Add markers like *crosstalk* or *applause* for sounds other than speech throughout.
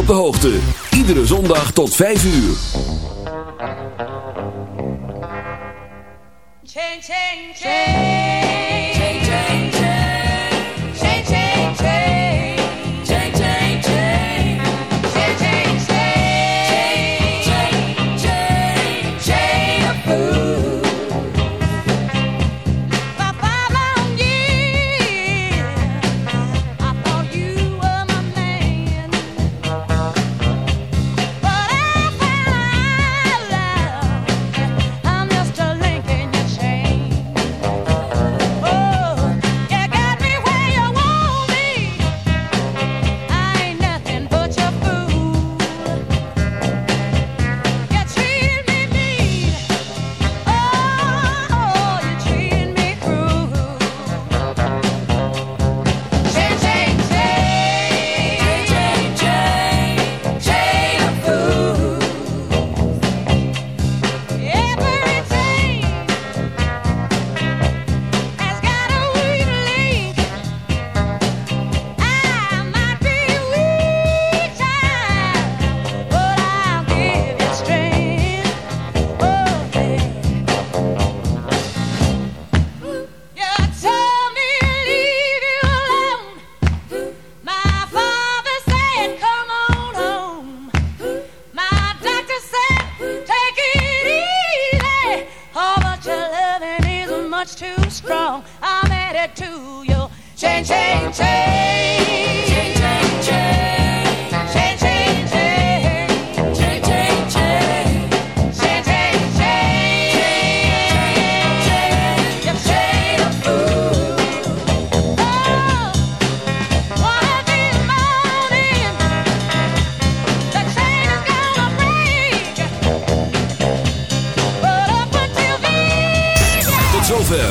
op de hoogte. Iedere zondag tot 5 uur. Chain, chain, chain.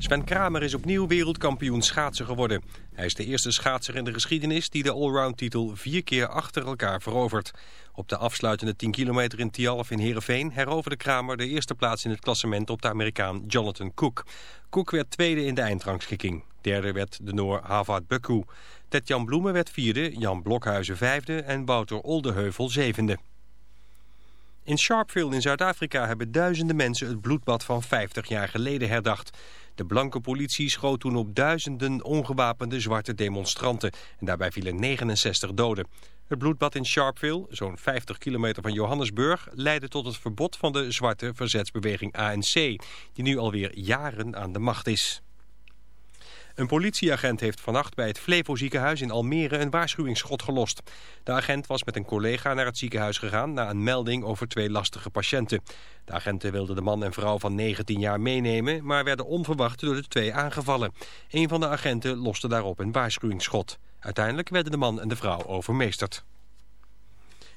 Sven Kramer is opnieuw wereldkampioen schaatsen geworden. Hij is de eerste schaatser in de geschiedenis die de allround-titel vier keer achter elkaar verovert. Op de afsluitende 10 kilometer in Tialf in Heerenveen heroverde Kramer de eerste plaats in het klassement op de Amerikaan Jonathan Cook. Cook werd tweede in de eindrangschikking. Derde werd de Noor Havad Bukku. Ted-Jan Bloemen werd vierde, Jan Blokhuizen vijfde en Wouter Oldeheuvel zevende. In Sharpeville in Zuid-Afrika hebben duizenden mensen het bloedbad van 50 jaar geleden herdacht. De blanke politie schoot toen op duizenden ongewapende zwarte demonstranten. En daarbij vielen 69 doden. Het bloedbad in Sharpeville, zo'n 50 kilometer van Johannesburg... leidde tot het verbod van de zwarte verzetsbeweging ANC... die nu alweer jaren aan de macht is. Een politieagent heeft vannacht bij het Flevo ziekenhuis in Almere een waarschuwingsschot gelost. De agent was met een collega naar het ziekenhuis gegaan na een melding over twee lastige patiënten. De agenten wilden de man en vrouw van 19 jaar meenemen, maar werden onverwacht door de twee aangevallen. Een van de agenten loste daarop een waarschuwingsschot. Uiteindelijk werden de man en de vrouw overmeesterd.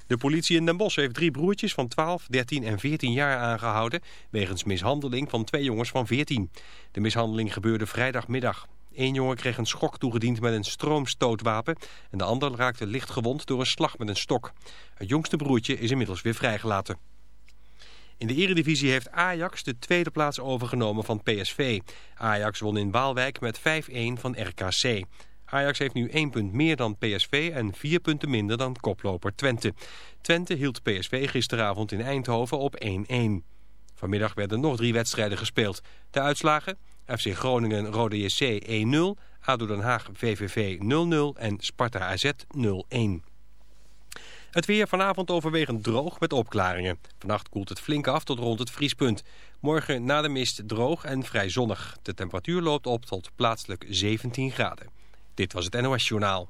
De politie in Den Bosch heeft drie broertjes van 12, 13 en 14 jaar aangehouden... wegens mishandeling van twee jongens van 14. De mishandeling gebeurde vrijdagmiddag. Eén jongen kreeg een schok toegediend met een stroomstootwapen... en de ander raakte licht gewond door een slag met een stok. Het jongste broertje is inmiddels weer vrijgelaten. In de eredivisie heeft Ajax de tweede plaats overgenomen van PSV. Ajax won in Waalwijk met 5-1 van RKC. Ajax heeft nu één punt meer dan PSV en vier punten minder dan koploper Twente. Twente hield PSV gisteravond in Eindhoven op 1-1. Vanmiddag werden nog drie wedstrijden gespeeld. De uitslagen? FC Groningen Rode JC 1-0, ADO Den Haag VVV 0-0 en Sparta AZ 0-1. Het weer vanavond overwegend droog met opklaringen. Vannacht koelt het flink af tot rond het vriespunt. Morgen na de mist droog en vrij zonnig. De temperatuur loopt op tot plaatselijk 17 graden. Dit was het NOS Journaal.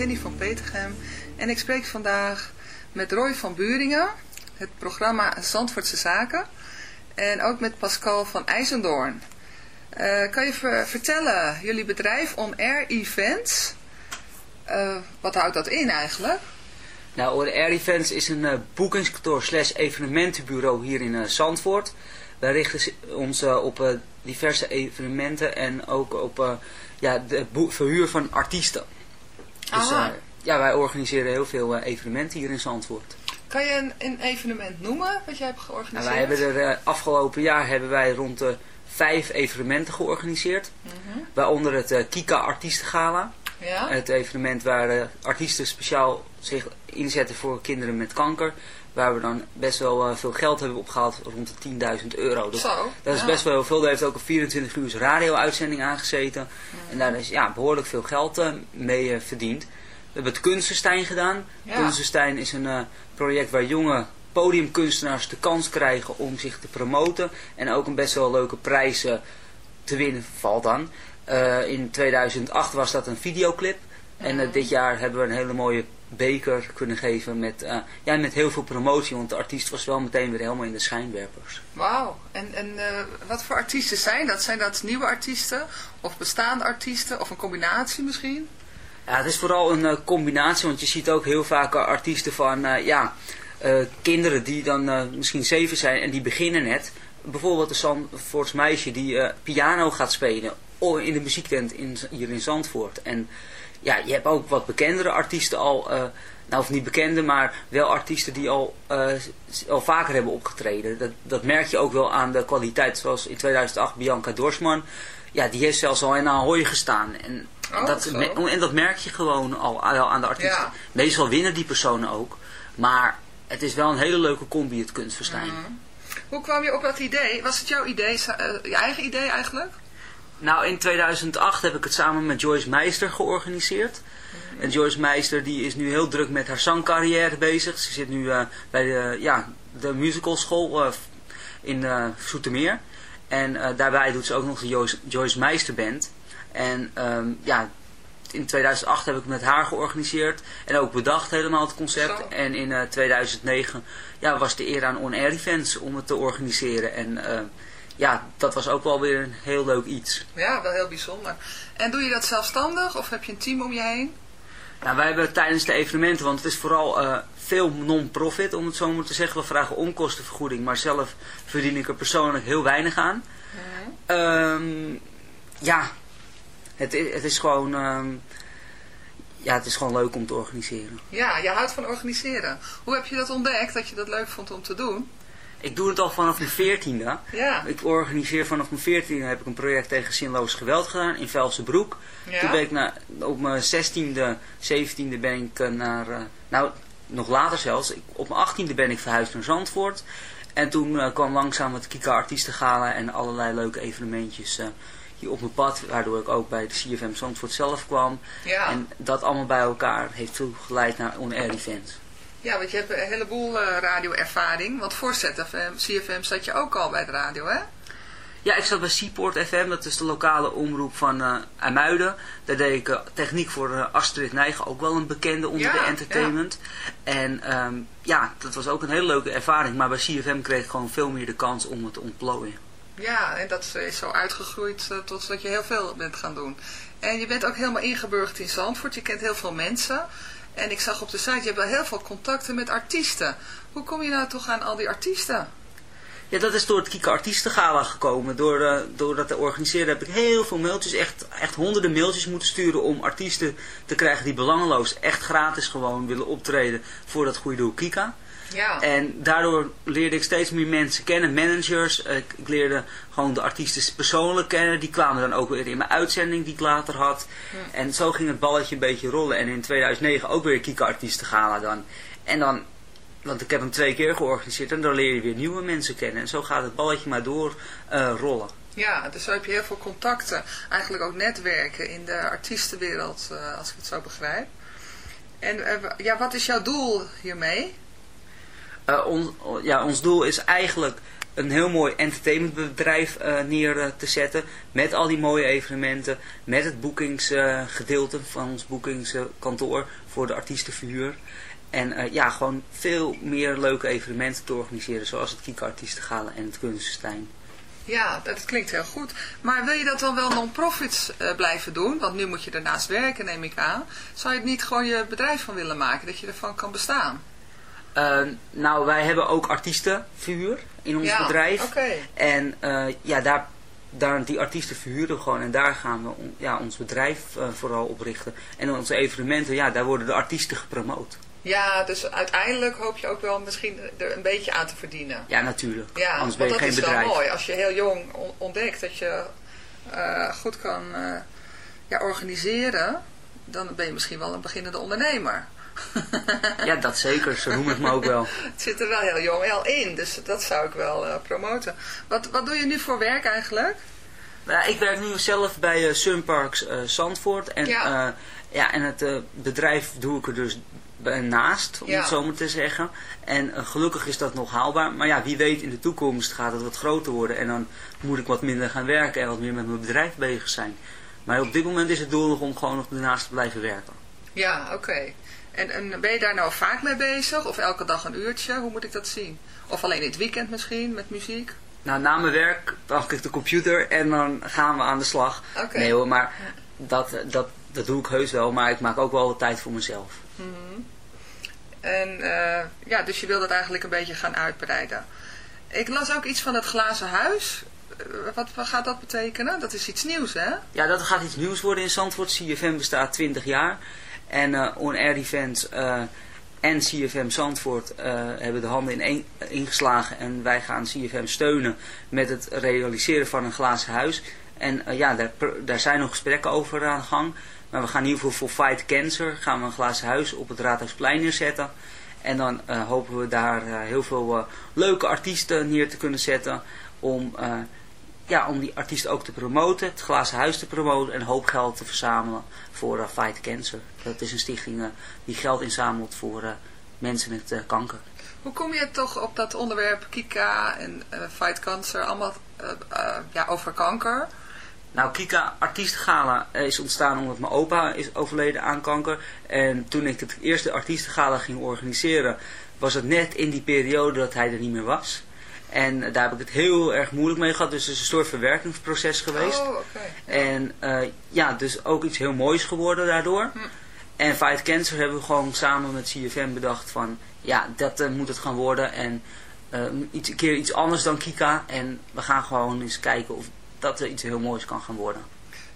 Henny van Petergem. En ik spreek vandaag met Roy van Buringen, het programma Zandvoortse Zaken. En ook met Pascal van IJzendoorn. Eh, kan je ver- vertellen, jullie bedrijf On Air Events, eh, wat houdt dat in eigenlijk? Nou, On Air Events is een eh, boekingskantoor slash evenementenbureau hier in Zandvoort. Wij richten ons op diverse evenementen en ook op ja, de verhuur van artiesten. Dus eh, ja, wij organiseren heel veel eh, evenementen hier in Zandvoort. Kan je een, een evenement noemen wat jij hebt Nou, georganiseerd? wij hebben er eh, afgelopen jaar hebben wij rond de vijf evenementen georganiseerd. Mhm. Waaronder het Kika Artiestengala. Ja? Het evenement waar artiesten speciaal zich inzetten voor kinderen met kanker. Waar we dan best wel eh, veel geld hebben opgehaald, rond de 10.000 euro. Dus Zo, dat is ja. best wel heel veel. Daar heeft ook een 24 uur radio-uitzending aangezeten. En daar is ja, behoorlijk veel geld eh, mee eh, verdiend. We hebben het Kunstenstein gedaan. Ja. Kunstenstein is een project waar jonge podiumkunstenaars de kans krijgen om zich te promoten. En ook een best wel leuke prijs te winnen valt dan. In 2008 was dat een videoclip. En eh, dit jaar hebben we een hele mooie beker kunnen geven met, eh, ja, met heel veel promotie. Want de artiest was wel meteen weer helemaal in de schijnwerpers. Wauw. En, en eh, wat voor artiesten zijn dat? Zijn dat nieuwe artiesten of bestaande artiesten of een combinatie misschien? Ja, het is vooral een combinatie, want je ziet ook heel vaak artiesten van, ja, kinderen die dan misschien zeven zijn en die beginnen net. Bijvoorbeeld een Zandvoorts meisje die piano gaat spelen in de muziektent in, hier in Zandvoort. En ja, je hebt ook wat bekendere artiesten al, eh, nou of niet bekende, maar wel artiesten die al, eh, al vaker hebben opgetreden. Dat, dat merk je ook wel aan de kwaliteit, zoals in 2008 Bianca Dorsman. Ja, die heeft zelfs al in Ahoy gestaan. En, Oh, dat, en dat merk je gewoon al, al aan de artiesten. Ja. Meestal winnen die personen ook. Maar het is wel een hele leuke combi, het kunstverstijn. Mhm. Hoe kwam je op dat idee? Was het jouw idee, eh, je eigen idee eigenlijk? Nou, in 2008 heb ik het samen met Joyce Meister georganiseerd. En Joyce Meister die is nu heel druk met haar zangcarrière bezig. Ze zit nu eh, bij de, ja, de musicalschool eh, in eh Zoetermeer. En daarbij doet ze ook nog de Joyce, Joyce Meister Band. En ehm, ja, in 2008 heb ik met haar georganiseerd. En ook bedacht helemaal het concept. Zo. En in eh, 2009 ja, was de eer aan On Air Events om het te organiseren. En ja, dat was ook wel weer een heel leuk iets. Ja, wel heel bijzonder. En doe je dat zelfstandig of heb je een team om je heen? Nou, wij hebben tijdens de evenementen, want het is vooral eh, veel non-profit om het zo maar te zeggen. We vragen onkostenvergoeding, maar zelf verdien ik er persoonlijk heel weinig aan. Ehm, ja, het, i- het is gewoon... ehm, ja, het is gewoon leuk om te organiseren. Ja, je houdt van organiseren. Hoe heb je dat ontdekt, dat je dat leuk vond om te doen? Ik doe het al vanaf mijn veertiende. Ja. Ik organiseer vanaf mijn veertiende heb ik een project tegen zinloos geweld gedaan in Velsenbroek. Ja. Toen ben ik na, op mijn zestiende, zeventiende ben ik eh, naar, eh, nou nog later zelfs, ik, op mijn achttiende ben ik verhuisd naar Zandvoort. En toen eh, kwam langzaam het Kika Artiestengala en allerlei leuke evenementjes hier op mijn pad. Waardoor ik ook bij de CFM Zandvoort zelf kwam. Ja. En dat allemaal bij elkaar heeft toe geleid naar on-air events. Ja, want je hebt een heleboel eh, radioervaring. Want voor ZFM, CFM zat je ook al bij de radio, hè? Ja, ik zat bij Seaport FM, dat is de lokale omroep van IJmuiden. Daar deed ik eh, techniek voor Astrid Nijgen, ook wel een bekende onder Ja, de entertainment. En ehm, ja, dat was ook een hele leuke ervaring, maar bij CFM kreeg ik gewoon veel meer de kans om het te ontplooien. Ja, en dat is zo uitgegroeid eh, tot dat je heel veel bent gaan doen. En je bent ook helemaal ingeburgerd in Zandvoort. Je kent heel veel mensen. En ik zag op de site, je hebt wel heel veel contacten met artiesten. Hoe kom je nou toch aan al die artiesten? Ja, dat is door het Kika Artiestengala gekomen. Door, eh, dat te organiseren heb ik heel veel mailtjes, echt, echt honderden mailtjes moeten sturen om artiesten te krijgen die belangeloos, echt gratis gewoon willen optreden voor dat goede doel Kika. Ja. En daardoor leerde ik steeds meer mensen kennen, managers. Ik, ik leerde gewoon de artiesten persoonlijk kennen. Die kwamen dan ook weer in mijn uitzending die ik later had. En zo ging het balletje een beetje rollen. En in 2009 ook weer Kika Artiestengala dan. En dan, want ik heb hem twee keer georganiseerd. En dan leer je weer nieuwe mensen kennen. En zo gaat het balletje maar door eh, rollen. Ja, dus zo heb je heel veel contacten. Eigenlijk ook netwerken in de artiestenwereld, eh, als ik het zo begrijp. En eh, ja, wat is jouw doel hiermee? Eh, ja, ons doel is eigenlijk een heel mooi entertainmentbedrijf eh, neer eh, te zetten. Met al die mooie evenementen. Met het boekingsgedeelte van ons boekingskantoor voor de artiestenverhuur. En ja, gewoon veel meer leuke evenementen te organiseren. Zoals het Kika Artiestengala en het Kunstenstein. Ja, dat klinkt heel goed. Maar wil je dat dan wel non-profits blijven doen? Want nu moet je ernaast werken, neem ik aan. Zou je het niet gewoon je bedrijf van willen maken, dat je ervan kan bestaan? Eh, nou, wij hebben ook artiestenverhuur in ons Ja, bedrijf. En eh, ja, daar, daar, die artiesten verhuren we gewoon. En daar gaan we on- ja, ons bedrijf eh, vooral op richten. En onze evenementen, ja, daar worden de artiesten gepromoot. Ja, dus uiteindelijk hoop je ook wel misschien er een beetje aan te verdienen. Ja, natuurlijk. Ja, Anders ben je dat geen is bedrijf. wel mooi. Als je heel jong on- ontdekt dat je eh, goed kan ja, organiseren, dan ben je misschien wel een beginnende ondernemer. *laughs* Ja, dat zeker. Zo noem ik me ook wel. *laughs* Het zit er wel heel jong wel in, dus dat zou ik wel eh, promoten. Wat, wat doe je nu voor werk eigenlijk? Nou, ik werk nu zelf bij eh, Sunparks eh, Zandvoort. En, Ja. ja. en het bedrijf doe ik er dus naast, om Ja. het zo maar te zeggen. En gelukkig is dat nog haalbaar. Maar ja, wie weet in de toekomst gaat het wat groter worden. En dan moet ik wat minder gaan werken en wat meer met mijn bedrijf bezig zijn. Maar op dit moment is het doel nog om gewoon nog ernaast te blijven werken. Ja, oké. En, en ben je daar nou vaak mee bezig? Of elke dag een uurtje? Hoe moet ik dat zien? Of alleen in het weekend misschien, met muziek? Nou, na mijn werk pak ik de computer en dan gaan we aan de slag. Oké. Nee hoor, maar dat, dat, dat doe ik heus wel. Maar ik maak ook wel wat tijd voor mezelf. En eh, ja, dus je wil dat eigenlijk een beetje gaan uitbreiden. Ik las ook iets van het glazen huis. Eh, wat, wat gaat dat betekenen? Dat is iets nieuws, hè? Ja, dat gaat iets nieuws worden in Zandvoort. CFM bestaat 20 jaar. En eh On Air Events eh, en CFM Zandvoort eh, hebben de handen in één ingeslagen. En wij gaan CFM steunen met het realiseren van een glazen huis. En ja, daar, daar zijn nog gesprekken over aan de gang. Maar we gaan in ieder geval voor Fight Cancer gaan we een glazen huis op het Raadhuisplein neerzetten. En dan hopen we daar heel veel leuke artiesten neer te kunnen zetten. Om, ja, om die artiesten ook te promoten, het glazen huis te promoten en een hoop geld te verzamelen voor eh, Fight Cancer. Dat is een stichting eh, die geld inzamelt voor eh, mensen met kanker. Hoe kom je toch op dat onderwerp Kika en Fight Cancer, allemaal ja, over kanker? Nou, Kika Artiestengala is ontstaan omdat mijn opa is overleden aan kanker. En toen ik het eerste Artiestengala ging organiseren, was het net in die periode dat hij er niet meer was. En daar heb ik het heel erg moeilijk mee gehad. Dus het is een soort verwerkingsproces geweest. Oh, oké. Ja. En eh, ja, dus ook iets heel moois geworden daardoor. En Fight Cancer hebben we gewoon samen met CFM bedacht van... Ja, dat eh, moet het gaan worden. En eh, iets, een keer iets anders dan Kika. En we gaan gewoon eens kijken of dat er iets heel moois kan gaan worden.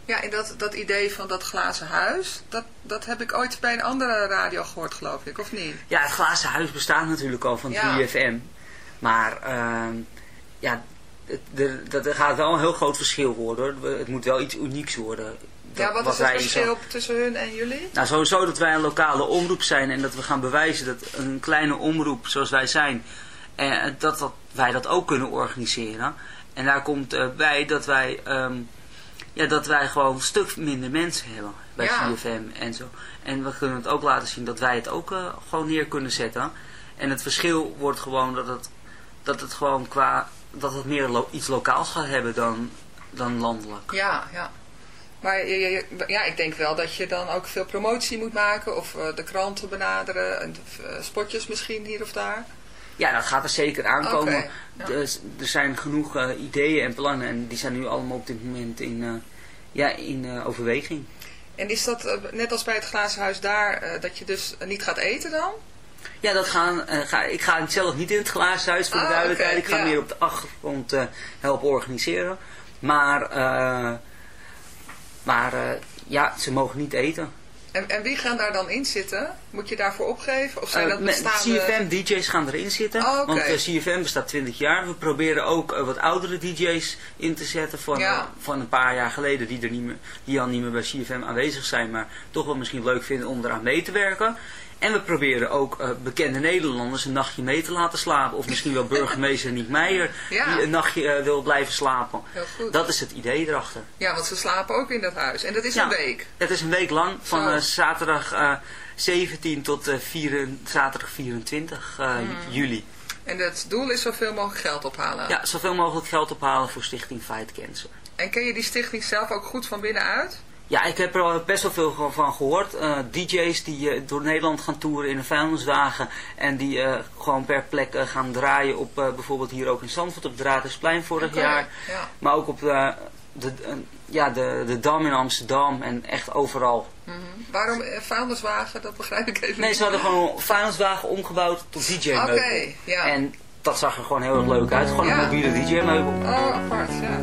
Ja, en dat, dat idee van dat glazen huis, dat, dat heb ik ooit bij een andere radio gehoord, geloof ik, of niet? Ja, het glazen huis bestaat natuurlijk al van Ja. 3FM. Maar ehm, ja, dat, er gaat wel een heel groot verschil worden. hoor. Het moet wel iets unieks worden. ja, wat is het zo- verschil tussen hun en jullie? Nou, sowieso dat wij een lokale omroep zijn en dat we gaan bewijzen dat een kleine omroep zoals wij zijn, eh, dat, dat wij dat ook kunnen organiseren. En daar komt eh, bij dat wij, ehm, ja, dat wij gewoon een stuk minder mensen hebben bij Ja. CFM en zo. En we kunnen het ook laten zien dat wij het ook eh, gewoon neer kunnen zetten. En het verschil wordt gewoon dat het, dat het gewoon qua, dat het meer lo- iets lokaals gaat hebben dan, dan landelijk. Ja, ja. Maar ja, ik denk wel dat je dan ook veel promotie moet maken of eh, de kranten benaderen en eh, spotjes misschien hier of daar. Ja, dat gaat er zeker aankomen. Ja. Dus, er zijn genoeg eh, ideeën en plannen en die zijn nu allemaal op dit moment in, ja, in overweging. En is dat net als bij het glazen huis daar, dat je dus niet gaat eten dan? Ja, dat gaan, eh, ga, ik ga zelf niet in het glazen huis voor de Ah, duidelijkheid. ik ga ja. meer op de achtergrond eh, helpen organiseren. Maar, eh, maar ja, ze mogen niet eten. En, en wie gaan daar dan in zitten? Moet je daarvoor opgeven? Of zijn dat bestaande... CFM DJ's gaan erin zitten. Oh, oké. Want CFM bestaat 20 jaar. We proberen ook wat oudere DJ's in te zetten van, Ja. van een paar jaar geleden. Die, er niet meer, die al niet meer bij CFM aanwezig zijn. Maar toch wel misschien leuk vinden om eraan mee te werken. En we proberen ook eh, bekende Nederlanders een nachtje mee te laten slapen. Of misschien wel burgemeester Niek Meijer Ja. die een nachtje eh, wil blijven slapen. Dat is het idee erachter. Ja, want ze slapen ook in dat huis. En dat is Ja. een week. Het is een week lang, van eh, zaterdag eh, 17 tot vier- zaterdag 24 eh, Hmm. juli. En het doel is zoveel mogelijk geld ophalen. Ja, zoveel mogelijk geld ophalen voor Stichting Fight Cancer. En ken je die stichting zelf ook goed van binnenuit? Ja, ik heb er best wel veel van gehoord. Eh, DJ's die eh, door Nederland gaan toeren in een vuilniswagen. En die eh, gewoon per plek gaan draaien op bijvoorbeeld hier ook in Zandvoort op het Raadhuisplein vorig jaar. Ja. Maar ook op de, de, ja, de, de Dam in Amsterdam en echt overal. Mhm. Waarom vuilniswagen? Dat begrijp ik even Nee, niet. ze hadden gewoon vuilniswagen omgebouwd tot DJ-meubel. Oké, ja. En dat zag er gewoon heel erg leuk uit. Gewoon Ja. een mobiele DJ-meubel. Oh, apart, ja.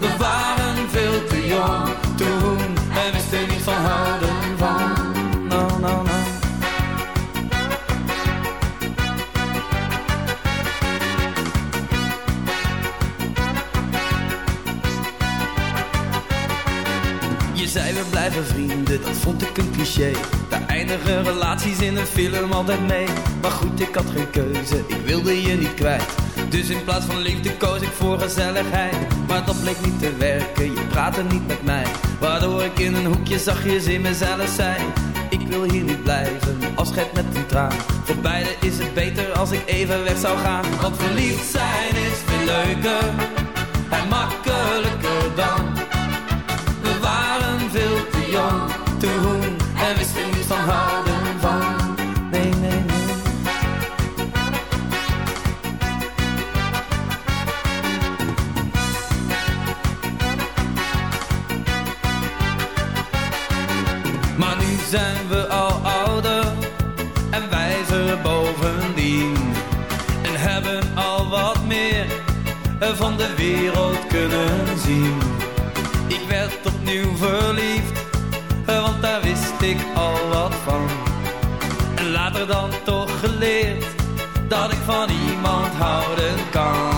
We waren veel te jong toen en wisten niet van houden van. No, no, no. Je zei we blijven vrienden, dat vond ik een cliché. Daar eindigen relaties in een film altijd mee. Maar goed, ik had geen keuze, ik wilde je niet kwijt. Dus in plaats van liefde koos ik voor gezelligheid. Maar dat bleek niet te werken, je praatte niet met mij. Waardoor ik in een hoekje zachtjes in mezelf zei. Ik wil hier niet blijven, afscheid met een traan. Voor beiden is het beter als ik even weg zou gaan. Want verliefd zijn is veel leuker en makkelijker dan. Wist ik al wat van. En later dan toch geleerd dat ik van iemand houden kan.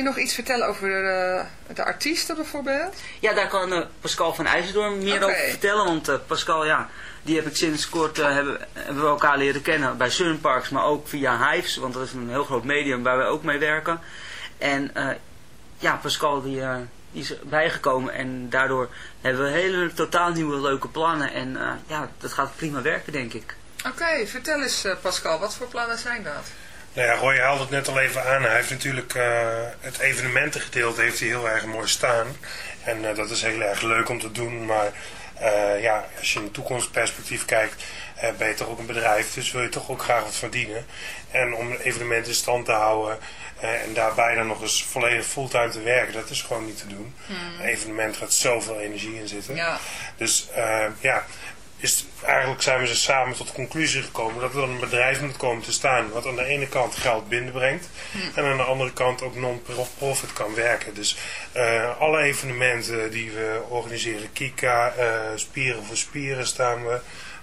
Je nog iets vertellen over eh, de artiesten bijvoorbeeld? Ja, daar kan eh, Pascal van IJzerdoorn meer over vertellen. Want eh, Pascal, ja, die heb ik sinds kort hebben, hebben we elkaar leren kennen bij Sunparks, maar ook via Hives. Want dat is een heel groot medium waar wij ook mee werken. En ja, Pascal die, die is bijgekomen en daardoor hebben we hele totaal nieuwe leuke plannen. En ja, dat gaat prima werken, denk ik. Oké, vertel eens Pascal, wat voor plannen zijn dat? Nou ja, Roy haalde het net al even aan. Hij heeft natuurlijk eh, het evenementengedeelte heeft hij heel erg mooi staan. En eh, dat is heel erg leuk om te doen. Maar eh, ja, als je in toekomstperspectief kijkt, ben je toch ook een bedrijf. Dus wil je toch ook graag wat verdienen. En om een evenement in stand te houden en daarbij dan nog eens volledig fulltime te werken, dat is gewoon niet te doen. Een evenement gaat zoveel energie in zitten. Ja. Dus ja, is, eigenlijk zijn we ze samen tot de conclusie gekomen dat er een bedrijf moet komen te staan wat aan de ene kant geld binnenbrengt en aan de andere kant ook non-profit kan werken. Dus eh, alle evenementen die we organiseren, Kika, eh, Spieren voor Spieren staan we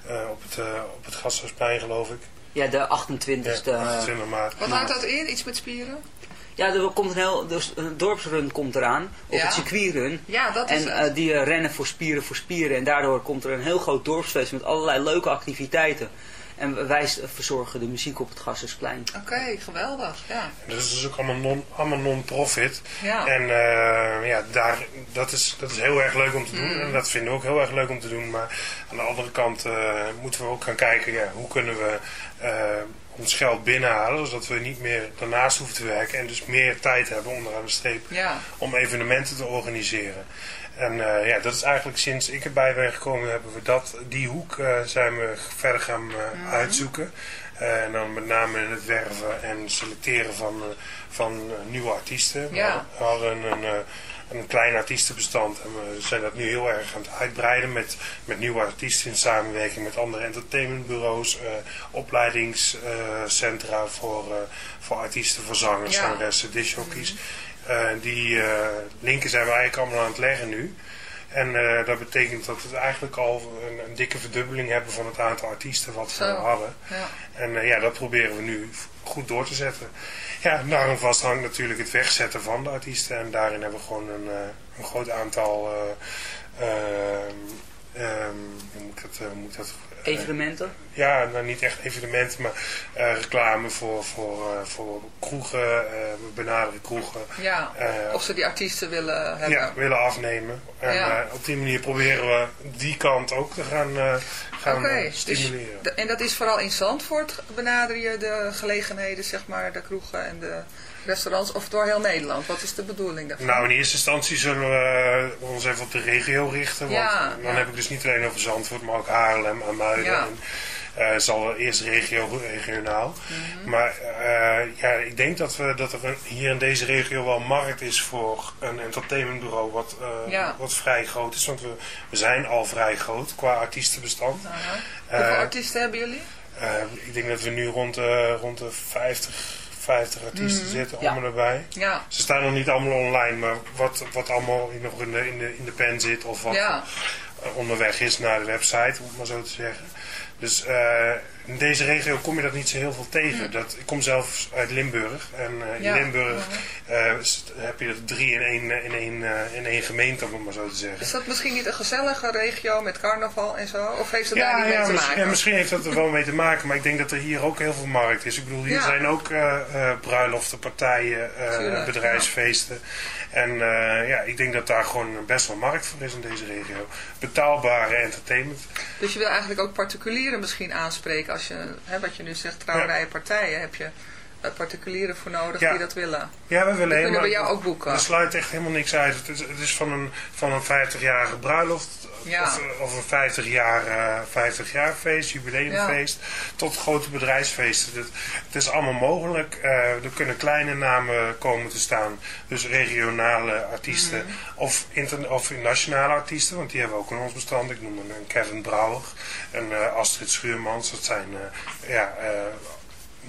eh, op, het, op het Gasthuisplein geloof ik. Ja, de 28e. Ja, eh, 28 maart. Wat houdt dat in? Iets met spieren? Ja, er komt een heel dus een dorpsrun komt eraan, of Ja. het circuitrun. Ja, dat is En het. eh, die eh, rennen voor spieren voor spieren. En daardoor komt er een heel groot dorpsfeest met allerlei leuke activiteiten. En wij verzorgen de muziek op het Gassersplein. Oké, geweldig. Ja. En Dat is dus ook allemaal non- allemaal non-profit. Ja. En eh, ja, daar, dat, is, dat is heel erg leuk om te doen. Mm. En dat vinden we ook heel erg leuk om te doen. Maar aan de andere kant eh, moeten we ook gaan kijken, ja, hoe kunnen we ons geld binnenhalen. Zodat we niet meer daarnaast hoeven te werken. En dus meer tijd hebben onderaan de streep Ja. om evenementen te organiseren. En eh, ja, dat is eigenlijk sinds ik erbij ben gekomen, hebben we dat, die hoek eh, zijn we verder gaan eh, Mhm. uitzoeken. En dan met name het werven en selecteren van, van nieuwe artiesten. We Ja. hadden- We hadden een, een klein artiestenbestand en we zijn dat nu heel erg aan het uitbreiden met, met nieuwe artiesten in samenwerking met andere entertainmentbureaus, eh opleidingscentra voor, eh, voor artiesten, voor zangers, Ja. zangeressen. Eh, die linken zijn we eigenlijk allemaal aan het leggen nu. En eh, dat betekent dat we eigenlijk al een, een dikke verdubbeling hebben van het aantal artiesten wat we hadden. Ja. En eh, ja, dat proberen we nu goed door te zetten. Ja, daarom vast hangt natuurlijk het wegzetten van de artiesten. En daarin hebben we gewoon een, eh, een groot aantal... ehm, hoe moet ik dat... hoe moet ik dat Evenementen? ja, nou niet echt evenementen, maar eh, reclame voor, voor, eh, voor kroegen, eh, we benaderen kroegen. Ja, Eh, of ze die artiesten willen hebben. ja, willen afnemen. En Ja. eh, op die manier proberen we die kant ook te gaan, eh, gaan Oké, eh, dus stimuleren. de- en dat is vooral in Zandvoort benader je de gelegenheden, zeg maar, de kroegen en de restaurants, of door heel Nederland? Wat is de bedoeling daarvan? Nou, in eerste instantie zullen we ons even op de regio richten. Want Ja, dan ja. heb ik dus niet alleen over Zandvoort, maar ook Haarlem, Amuiden. Ja. En, het zal eerst regio, regionaal. Mhm. Maar eh, ja, ik denk dat, we, dat er een- hier in deze regio wel markt is voor een entertainmentbureau wat, eh, Ja. wat vrij groot is. Want we, we zijn al vrij groot qua artiestenbestand. Hoeveel artiesten hebben jullie? ik denk dat we nu rond de, rond de 50, 50 artiesten Mhm. zitten, Ja. allemaal erbij. Ja. Ze staan nog niet allemaal online, maar wat, wat allemaal nog in de, in, de, in de pen zit of wat Ja. onderweg is naar de website, om het maar zo te zeggen. Dus eh, in deze regio kom je dat niet zo heel veel tegen. Dat, ik kom zelf uit Limburg en eh, Ja. in Limburg eh, heb je er drie in één, eh, in één, in één gemeente, om het maar zo te zeggen. Is dat misschien niet een gezellige regio met carnaval en zo? Of heeft het daar niet mee te misschien, maken? ja, misschien heeft dat er wel mee te maken, maar ik denk dat er hier ook heel veel markt is. Ik bedoel, hier Ja. zijn ook bruiloften, partijen, Tuurlijk, bedrijfsfeesten. En eh, ja, ik denk dat daar gewoon best wel markt voor is in deze regio. Betaalbare entertainment. Dus je wil eigenlijk ook particulieren misschien aanspreken als je, hè, wat je nu zegt, trouwerijen, partijen, heb je particulieren voor nodig Ja. die dat willen. Ja, we willen helemaal- bij jou ook boeken. We sluiten echt helemaal niks uit. Het is, het is van een, van een 50-jarige bruiloft Ja. of, of een 50 jaar, eh 50 jaar feest, jubileumfeest, tot grote bedrijfsfeesten. Het, het is allemaal mogelijk. Eh, er kunnen kleine namen komen te staan. Dus regionale artiesten Mhm. of, inter, of nationale artiesten, want die hebben we ook in ons bestand. Ik noem een, een Kevin Brouwer, een eh, Astrid Schuurmans. Dat zijn eh, ja, eh,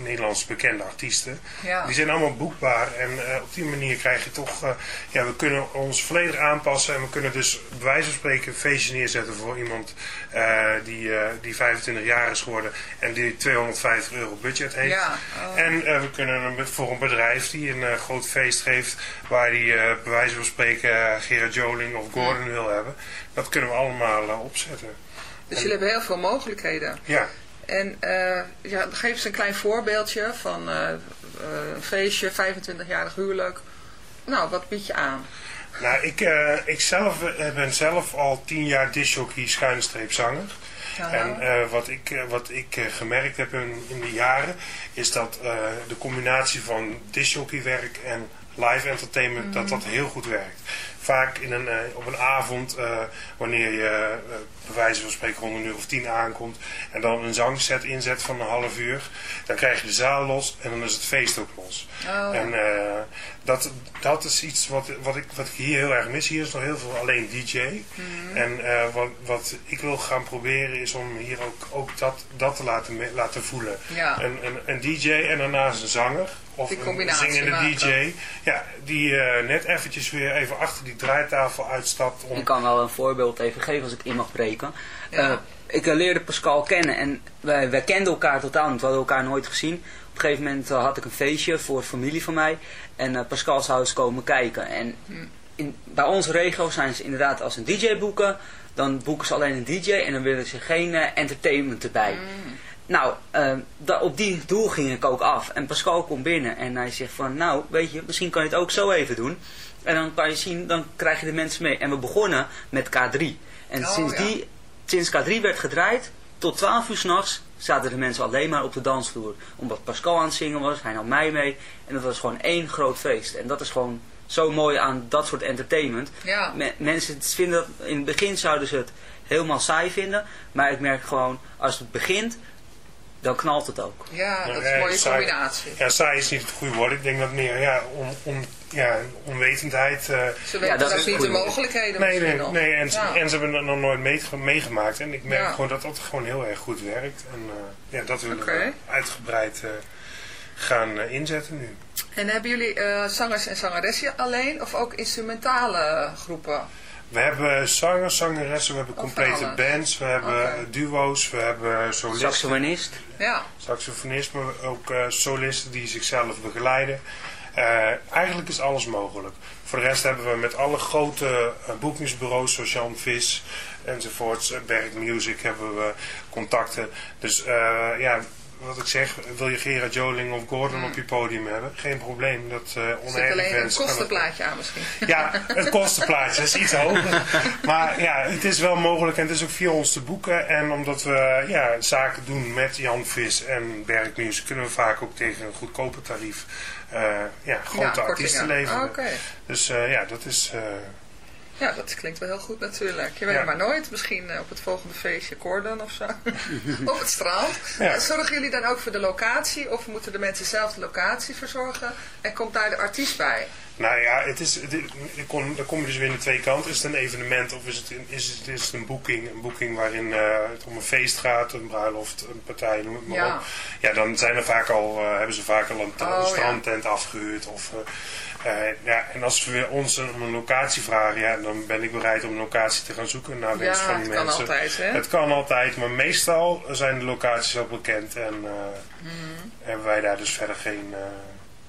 Nederlands bekende artiesten. Ja. Die zijn allemaal boekbaar en eh, op die manier krijg je toch, eh, ja, we kunnen ons volledig aanpassen en we kunnen dus bij wijze van spreken een feestje neerzetten voor iemand eh, die, die 25 jaar is geworden en die 250 euro budget heeft. Ja, oh. En we kunnen een, voor een bedrijf die een groot feest geeft waar die bij wijze van spreken Gerard Joling of Gordon wil hebben, dat kunnen we allemaal opzetten. Dus jullie hebben heel veel mogelijkheden. Ja. En eh, ja, geef eens een klein voorbeeldje van eh, eh, een feestje, 25-jarig huwelijk. Nou, wat bied je aan? Nou, ik, eh, ik zelf ben zelf al tien jaar discjockey schuine streep zanger. En wat ik, wat ik gemerkt heb in, in de jaren, is dat de combinatie van disjockeywerk en live entertainment, dat dat heel goed werkt. Vaak in een, eh, op een avond, eh, wanneer je eh, bij wijze van spreken rond een uur of tien aankomt en dan een zangset inzet van een half uur, dan krijg je de zaal los en dan is het feest ook los. Oh, En dat, dat is iets wat, wat, ik, wat ik hier heel erg mis. Hier is nog heel veel alleen DJ. Mhm. En wat, wat ik wil gaan proberen is om hier ook, ook dat, dat te laten, laten voelen. Ja. Een, een, een DJ en daarnaast een zanger. Of Die een combinatie zingende maken. DJ. Ja, die eh, net eventjes weer even achter die draaitafel uitstapt. Om, Ik kan wel een voorbeeld even geven als ik in mag breken. Ja. Eh, ik eh, leerde Pascal kennen en wij, wij kenden elkaar totaal niet. We hadden elkaar nooit gezien. Op een gegeven moment had ik een feestje voor familie van mij. En eh, Pascal zou eens komen kijken. En in, bij onze regio zijn ze inderdaad als een DJ boeken. Dan boeken ze alleen een DJ en dan willen ze geen entertainment erbij. Nou, eh, da- op die doel ging ik ook af. En Pascal komt binnen en hij zegt van, nou, weet je, misschien kan je het ook zo even doen. En dan kan je zien, dan krijg je de mensen mee. En we begonnen met K3. En Oh, sinds, ja. die, sinds K3 werd gedraaid, tot 12 uur s'nachts zaten de mensen alleen maar op de dansvloer. Omdat Pascal aan het zingen was, hij nam mij mee. En dat was gewoon één groot feest. En dat is gewoon zo mooi aan dat soort entertainment. Ja. Me- mensen vinden dat, in het begin zouden ze het helemaal saai vinden. Maar ik merk gewoon, als het begint, dan knalt het ook. Ja, dat is Ja, een mooie saai- combinatie. Ja, saai is niet het goede woord. Ik denk dat meer ja, on, on, ja, onwetendheid. eh, Ze weten dat ook is niet de mogelijkheden Nee, misschien nee, nog. nee en, ze- Ja. en ze hebben het nog nooit meege- meegemaakt. En ik merk Ja. gewoon dat dat gewoon heel erg goed werkt. En eh, ja, dat willen Oké. we uitgebreid eh, gaan inzetten nu. En hebben jullie eh, zangers en zangeressen alleen of ook instrumentale groepen? We hebben zangers, zangeressen, we hebben complete bands, we hebben duo's, we hebben solisten, Saxofonist. Ja, saxofonist, maar ook eh, solisten die zichzelf begeleiden. Eh, eigenlijk is alles mogelijk. Voor de rest hebben we met alle grote eh, boekingsbureaus zoals Jan Vis enzovoorts, Berg Music hebben we contacten. Dus eh, ja, wat ik zeg, wil je Gerard Joling of Gordon op je podium hebben? Geen probleem. Dat uh, alleen een kostenplaatje aan misschien. Ja, het kostenplaatje is iets hoger. Maar ja, het is wel mogelijk en het is ook via ons te boeken. En omdat we ja, zaken doen met Jan Vis en Berg Music, kunnen we vaak ook tegen een goedkoper tarief eh, ja, grote Ja, artiesten leveren. Oké. Dus eh, ja, dat is... Ja, dat klinkt wel heel goed natuurlijk. Je weet Ja. maar nooit. Misschien eh, op het volgende feestje Corden of zo. *laughs* op het strand. Ja. Zorgen jullie dan ook voor de locatie? Of moeten de mensen zelf de locatie verzorgen? En komt daar de artiest bij? Nou ja, het is, het, kom, dan kom je dus weer in de twee kanten. Is het een evenement of is het, een- is het, is het een boeking? Een boeking waarin eh, het om een feest gaat, een bruiloft, een partij, noem het maar Ja. op. Ja, dan zijn er vaak al, eh, hebben ze vaak al een, Oh, ja. strandtent afgehuurd. Of, ja, en als we ons om een locatie vragen, ja, dan ben ik bereid om een locatie te gaan zoeken naar wens Ja, van die het kan mensen. altijd, hè? Het kan altijd, maar meestal zijn de locaties al bekend en eh, Mhm. hebben wij daar dus verder geen, eh,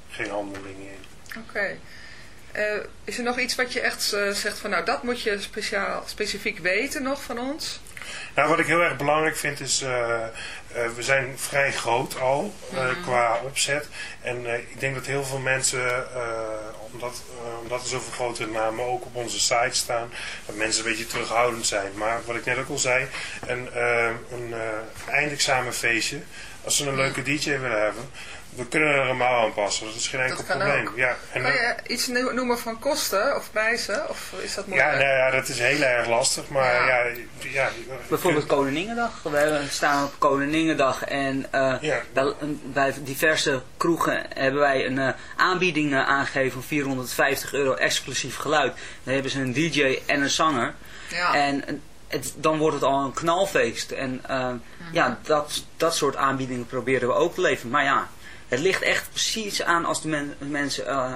geen handelingen in. Oké. Eh, is er nog iets wat je echt zegt van nou dat moet je speciaal, specifiek weten nog van ons? Nou, wat ik heel erg belangrijk vind is, eh, we zijn vrij groot al eh, Mhm. qua opzet. En eh, ik denk dat heel veel mensen, omdat, omdat er zoveel grote namen ook op onze site staan, dat mensen een beetje terughoudend zijn. Maar wat ik net ook al zei, een, een eindexamenfeestje, als ze een leuke DJ willen hebben, we kunnen er een mouw aan passen. Dat is geen enkel probleem. ook. Ja, en Kan je iets no- noemen van kosten of prijzen? Of is dat ja, moeilijk? nou ja, dat is heel erg lastig. Maar Ja. ja, ja, Bijvoorbeeld Koninginnedag. We hebben- staan op Koninginnedag en eh, Ja. bij, bij diverse kroegen hebben wij een eh, aanbieding eh, aangegeven van 450 euro exclusief geluid. Dan hebben ze een DJ en een zanger. Ja. En het, dan wordt het al een knalfeest. En eh, Mhm. ja, dat, dat soort aanbiedingen proberen we ook te leveren. Maar ja, het ligt echt precies aan als de men- mensen... eh,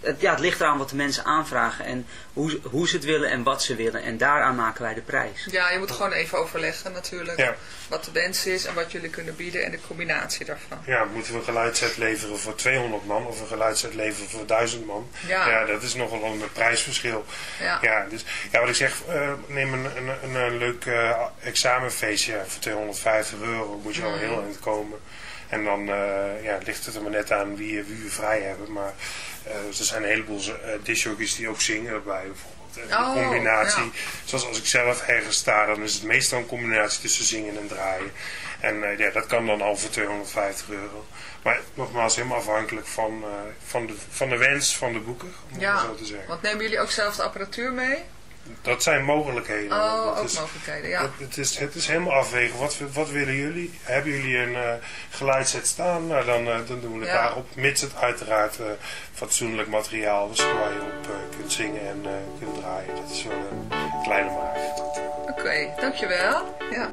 het, ja, het ligt eraan wat de mensen aanvragen en hoe, ze- hoe ze het willen en wat ze willen. En daaraan maken wij de prijs. Ja, je moet gewoon even overleggen natuurlijk. Ja. Wat de wens is en wat jullie kunnen bieden en de combinatie daarvan. Ja, moeten we een geluidset leveren voor 200 man of een geluidset leveren voor 1000 man? Ja. dat is nogal een prijsverschil. Ja. Ja, dus, ja wat ik zeg, eh, neem een, een, een, een leuk eh, examenfeestje ja, voor 250 euro. Moet je al Mm. heel eind komen. En dan eh, ja, ligt het er maar net aan wie, wie we vrij hebben. Maar Eh, er zijn een heleboel uh, discjockeys die ook zingen erbij bijvoorbeeld. En Oh, combinatie, ja. zoals als ik zelf ergens sta, dan is het meestal een combinatie tussen zingen en draaien. En eh, ja, dat kan dan al voor 250 euro. Maar nogmaals, helemaal afhankelijk van, eh, van, de, van de wens van de boeker, om het Ja, zo te zeggen. want nemen jullie ook zelf de apparatuur mee? Dat zijn mogelijkheden. Oh, Dat ook is- mogelijkheden, ja. het, het, is, het is helemaal afwegen. Wat, wat willen jullie? Hebben jullie een eh geluidset staan? Nou, dan, eh, dan doen we het Ja. daarop. Mits het uiteraard eh, fatsoenlijk materiaal is waar je op kunt zingen en kunt draaien. Dat is zo'n kleine maag. Oké, dankjewel. Ja.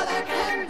mother can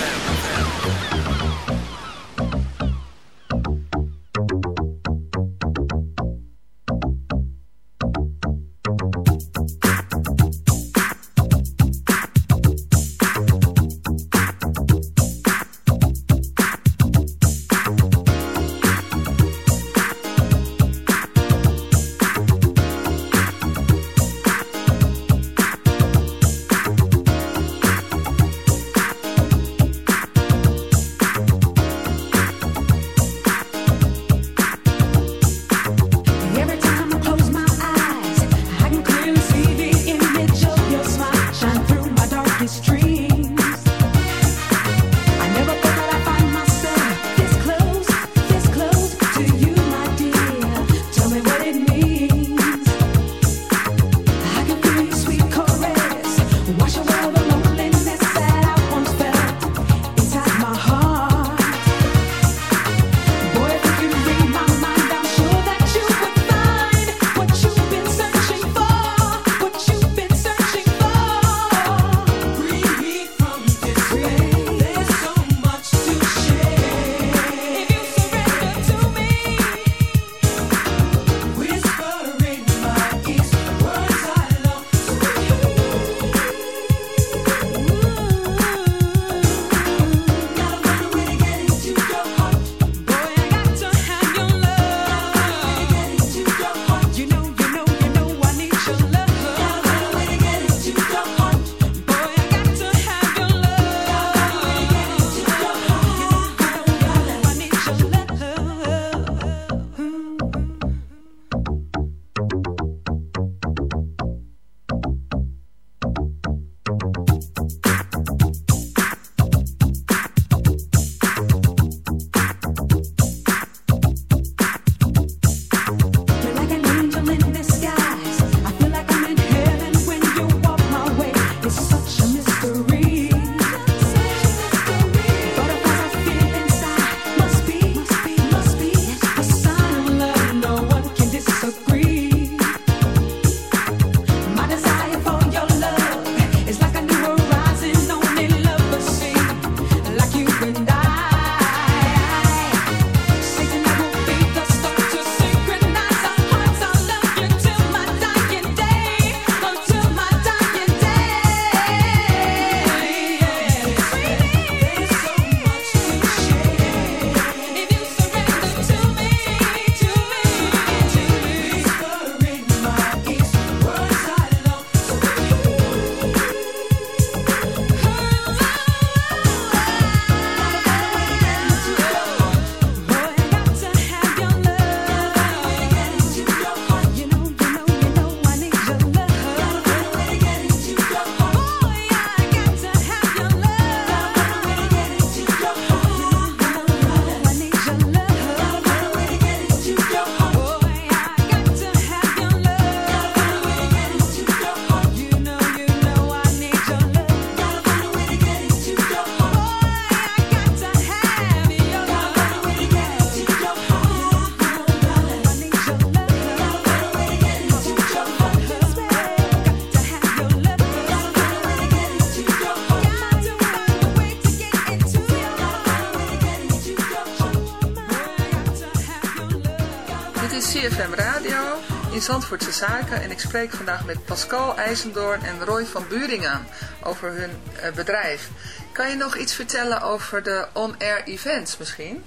Zandvoortse Zaken en ik spreek vandaag met Pascal IJzendoorn en Roy van Buringen over hun eh, bedrijf. Kan je nog iets vertellen over de on-air events misschien?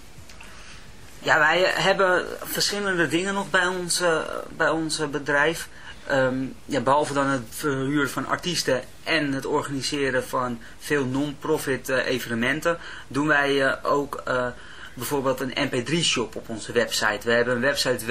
Ja, wij hebben verschillende dingen nog bij ons, bij ons bedrijf. Ehm, ja, behalve dan het verhuren van artiesten en het organiseren van veel non-profit eh, evenementen, doen wij eh, ook bijvoorbeeld een mp3-shop op onze website. We hebben een website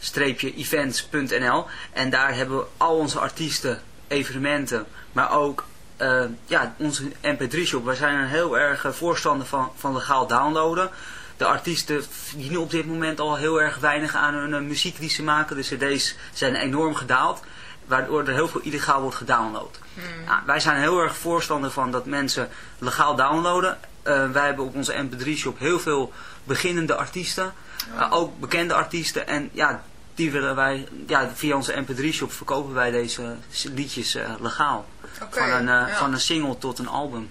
www.onair-events.nl en daar hebben we al onze artiesten, evenementen, maar ook eh, ja, onze mp3-shop. Wij zijn er heel erg eh, voorstander van, van legaal downloaden. De artiesten verdienen op dit moment al heel erg weinig aan hun eh, muziek die ze maken. De cd's zijn enorm gedaald, waardoor er heel veel illegaal wordt gedownload. Nou, wij zijn heel erg voorstander van dat mensen legaal downloaden. Wij hebben op onze mp3-shop heel veel beginnende artiesten, maar ook bekende artiesten. En ja, die willen wij, ja, via onze mp3-shop verkopen wij deze liedjes eh, legaal. Van, een, eh, ja. van een single tot een album.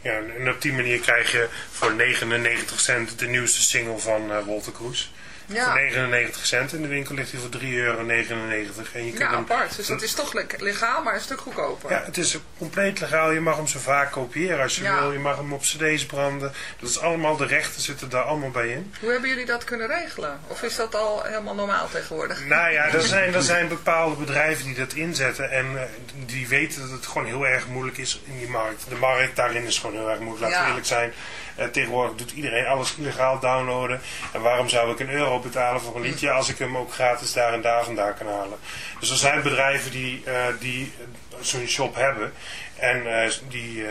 Ja, en op die manier krijg je voor 99 cent de nieuwste single van eh Walter Kroes. Ja. Voor 99 cent in de winkel ligt hij voor 3,99 euro. En je kunt Ja, hem, apart. Dus dat is toch le- legaal, maar een stuk goedkoper. Ja, het is compleet legaal. Je mag hem zo vaak kopiëren als je Ja. wil. Je mag hem op cd's branden. Dat is allemaal, de rechten zitten daar allemaal bij in. Hoe hebben jullie dat kunnen regelen? Of is dat al helemaal normaal tegenwoordig? Nou ja, er *laughs* zijn, er zijn bepaalde bedrijven die dat inzetten. En eh, die weten dat het gewoon heel erg moeilijk is in die markt. De markt daarin is gewoon heel erg moeilijk. Laten we eerlijk zijn. Eh, tegenwoordig doet iedereen alles illegaal downloaden. En waarom zou ik een euro betalen voor een liedje als ik hem ook gratis daar en daar vandaan kan halen? Dus er zijn bedrijven die, eh, die zo'n shop hebben. En eh, die,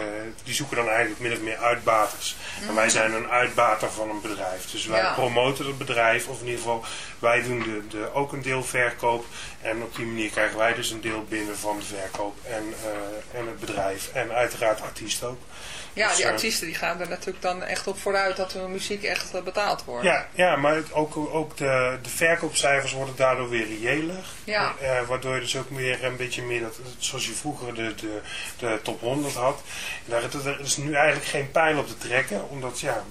die zoeken dan eigenlijk min of meer uitbaters. En wij zijn een uitbater van een bedrijf. Dus wij Ja. promoten het bedrijf. Of in ieder geval, wij doen de, de, ook een deel verkoop. En op die manier krijgen wij dus een deel binnen van de verkoop. En, en het bedrijf. En uiteraard artiest ook. Ja, Dus, die eh, artiesten die gaan er natuurlijk dan echt op vooruit dat hun muziek echt eh, betaald wordt. Ja, ja maar het- ook, ook de, de verkoopcijfers worden daardoor weer reëler. Ja. Eh, waardoor je dus ook weer een beetje meer, dat, zoals je vroeger de, de, de top 100 had. Daar er is nu eigenlijk geen pijl op te trekken. Omdat ja,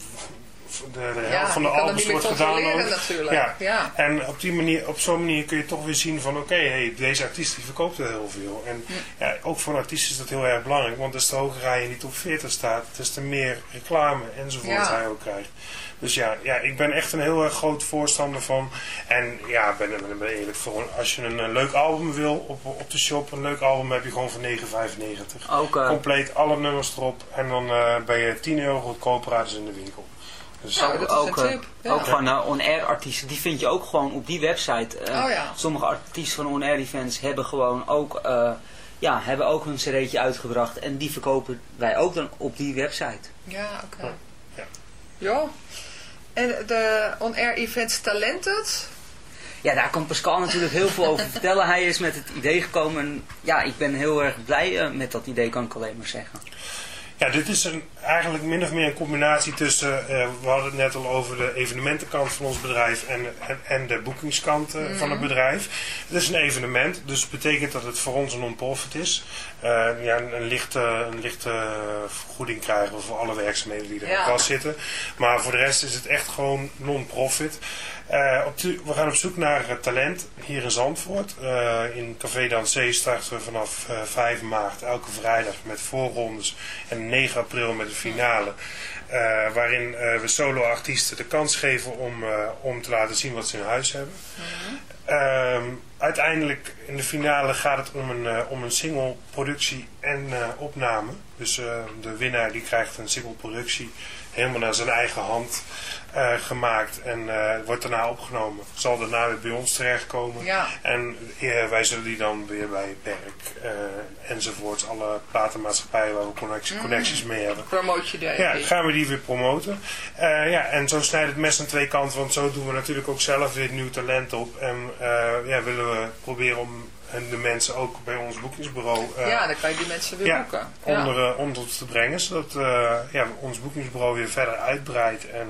de, Ja, helft van de albums wordt natuurlijk. Ja. Ja. En op, die manier, op zo'n manier kun je toch weer zien van oké, hey, deze artiest die verkoopt er heel veel. En ja, ook voor een artiest is dat heel erg belangrijk. Want des te hoger hij in die top 40 staat, des te meer reclame enzovoort Ja. hij ook krijgt. Dus ja, ja, ik ben echt een heel erg groot voorstander van. En ja, ben, ben, ben eerlijk voor. Als je een, leuk album wil op, op de shop, een leuk album heb je gewoon voor 9,95. Ook, eh, Compleet alle nummers erop. En dan eh, ben je 10 euro goedkoper uit in de winkel. Dus, dat is ook, een tip. Ja. ook van eh, on-air artiesten, die vind je ook gewoon op die website. Eh, Oh ja. Sommige artiesten van on-air events hebben gewoon ook, eh, ja, hebben ook een cd'tje uitgebracht. En die verkopen wij ook dan op die website. Ja, oké. Ja. Ja. En de on-air events Talented? Ja, daar kan Pascal natuurlijk heel veel over vertellen. Hij is met het idee gekomen en ja, ik ben heel erg blij eh, met dat idee, kan ik alleen maar zeggen. Ja, dit is een, eigenlijk min of meer een combinatie tussen, eh, we hadden het net al over de evenementenkant van ons bedrijf en, en, en de boekingskant eh, van het bedrijf. Het is een evenement, dus het betekent dat het voor ons een non-profit is. Eh, ja, een, een lichte, een lichte vergoeding krijgen we voor alle werkzaamheden die er Ja. aan vast zitten. Maar voor de rest is het echt gewoon non-profit. Eh, op we gaan op zoek naar eh, talent hier in Zandvoort. Eh, in Café Dansé starten we vanaf eh, 5 maart elke vrijdag met voorrondes. En 9 april met de finale. Waarin we solo-artiesten de kans geven om, om te laten zien wat ze in huis hebben. Ehm, uiteindelijk in de finale gaat het om een, om een single productie en opname. Dus de winnaar die krijgt een single productie helemaal naar zijn eigen hand eh, gemaakt en eh, wordt daarna opgenomen. Zal daarna weer bij ons terechtkomen. Ja. En eh, wij zullen die dan weer bij Perk eh, enzovoorts, alle platenmaatschappijen waar we connecties, connecties mee hebben. Promoot je Ja, EP? gaan we die weer promoten. Ja, en zo snijdt het mes aan twee kanten, want zo doen we natuurlijk ook zelf weer nieuw talent op. En ja, willen we proberen om de mensen ook bij ons boekingsbureau eh, ja, dan kan je die mensen weer ja, boeken. Ja. onder, eh, onder te brengen, zodat eh, ja, ons boekingsbureau weer verder uitbreidt. En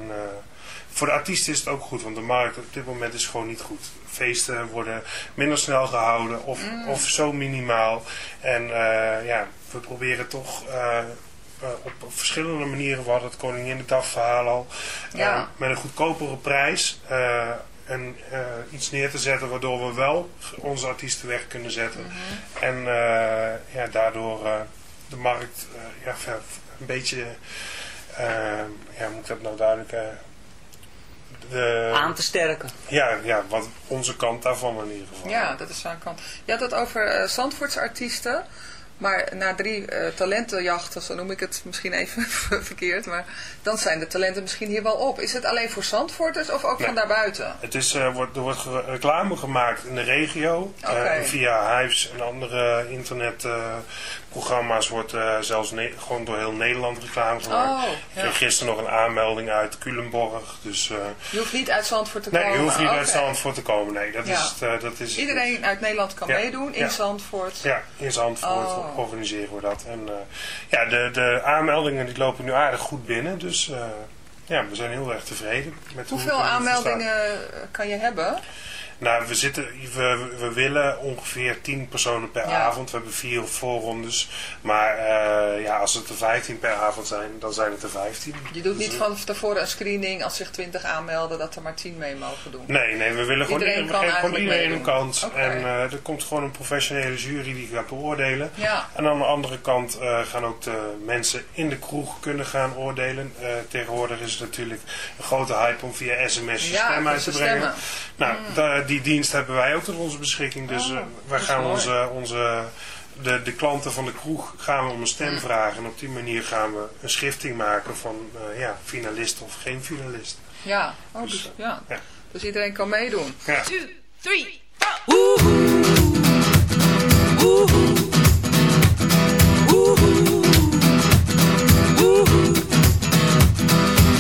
voor de artiesten is het ook goed, want de markt op dit moment is gewoon niet goed. Feesten worden minder snel gehouden of, Mm. of zo minimaal. En ja, we proberen toch op, verschillende manieren, we hadden het Koninginnedag verhaal al, Ja. met een goedkopere prijs. En eh, iets neer te zetten waardoor we wel onze artiesten weg kunnen zetten. En eh, ja, daardoor eh, de markt eh, ja, een beetje, ja, hoe moet ik dat nou duidelijk... eh, de, Aan te sterken. ja, ja, wat onze kant daarvan in ieder geval. Ja, dat is zo'n kant. Je had het over eh Zandvoortse artiesten. Maar na drie eh, talentenjachten, zo noem ik het misschien even *laughs* verkeerd. Maar dan zijn de talenten misschien hier wel op. Is het alleen voor Zandvoorters of ook Nee. van daarbuiten? Het is, eh, wordt, er wordt reclame gemaakt in de regio. Eh, via Hives en andere internetprogramma's wordt eh, zelfs gewoon door heel Nederland reclame gemaakt. Oh, Ik ja. kreeg gisteren nog een aanmelding uit Culemborg. Dus, eh, Je hoeft niet uit Zandvoort te nee, komen. je hoeft niet uit Zandvoort te komen. Nee, dat Ja. is, eh, dat is Iedereen uit Nederland kan Ja. meedoen in. Zandvoort. Ja, in Zandvoort Oh. organiseren we dat. En ja, de, de aanmeldingen die lopen nu aardig goed binnen. Dus ja, we zijn heel erg tevreden. Met hoe Hoeveel aanmeldingen kan je hebben? Nou, we, zitten, we, we willen ongeveer 10 personen per Ja. avond. We hebben vier voorrondes. Maar eh, ja, als het er 15 per avond zijn, dan zijn het er 15. Je doet Dus niet we- van tevoren een screening als zich 20 aanmelden dat er maar 10 mee mogen doen. Nee, nee, we willen gewoon, Iedereen kan gewoon iedereen een kans. En eh, er komt gewoon een professionele jury die gaat beoordelen. Ja. En aan de andere kant eh, gaan ook de mensen in de kroeg kunnen gaan oordelen. Eh, tegenwoordig is het natuurlijk een grote hype om via sms je Ja, stem uit te brengen. stemmen. Nou, da- die dienst hebben wij ook tot onze beschikking. Dus Oh, wij gaan mooi. onze, onze, de, de klanten van de kroeg gaan we om een stem vragen. En op die manier gaan we een schifting maken van eh, ja, finalist of geen finalist. Ja, oh, Dus, dus, eh, ja. ja. dus iedereen kan meedoen. Ja. Two, three,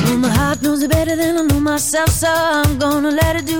Well, my heart knows it better than I know myself, so I'm gonna let it do